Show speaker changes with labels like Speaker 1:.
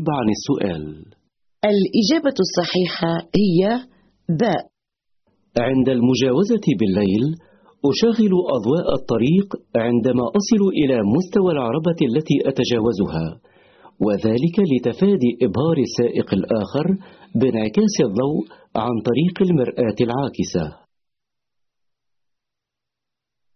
Speaker 1: العب عن السؤال.
Speaker 2: الإجابة الصحيحة هي باء
Speaker 1: عند المجاوزة بالليل أشغل أضواء الطريق عندما أصل إلى مستوى العربة التي أتجاوزها وذلك لتفادي إبهار السائق الآخر بانعكاس الضوء عن طريق المرآة العاكسة.